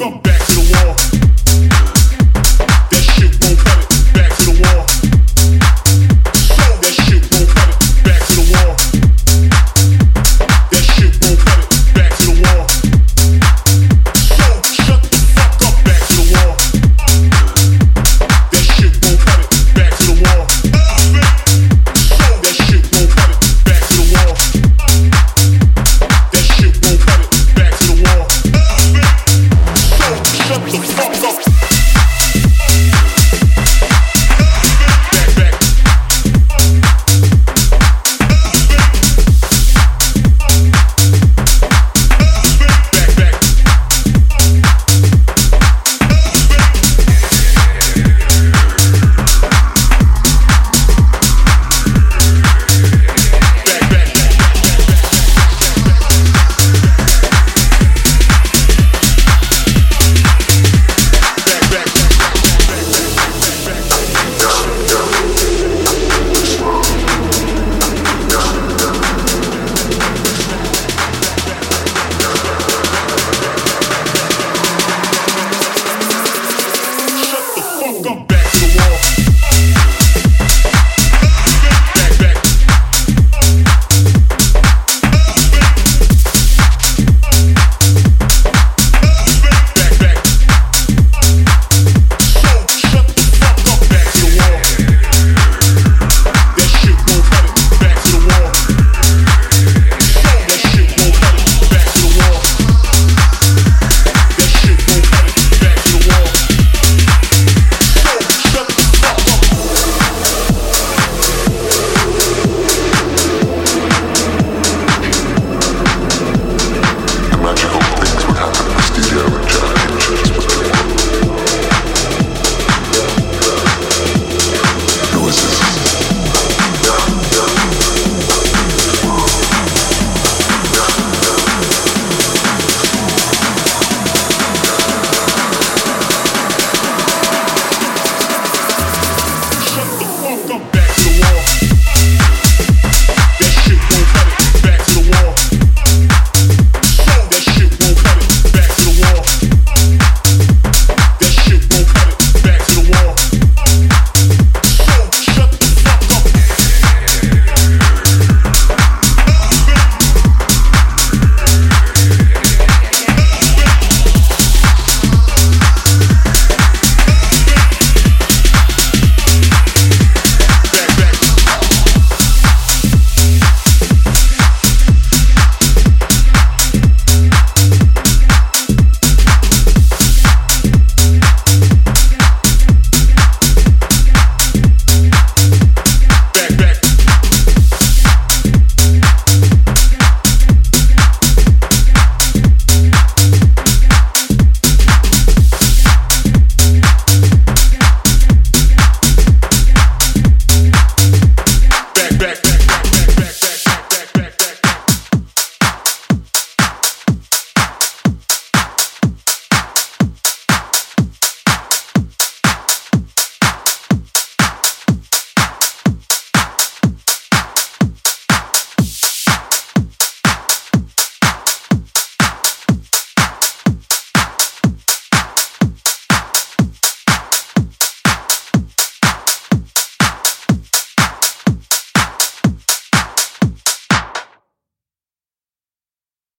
Welcome. Fuck up.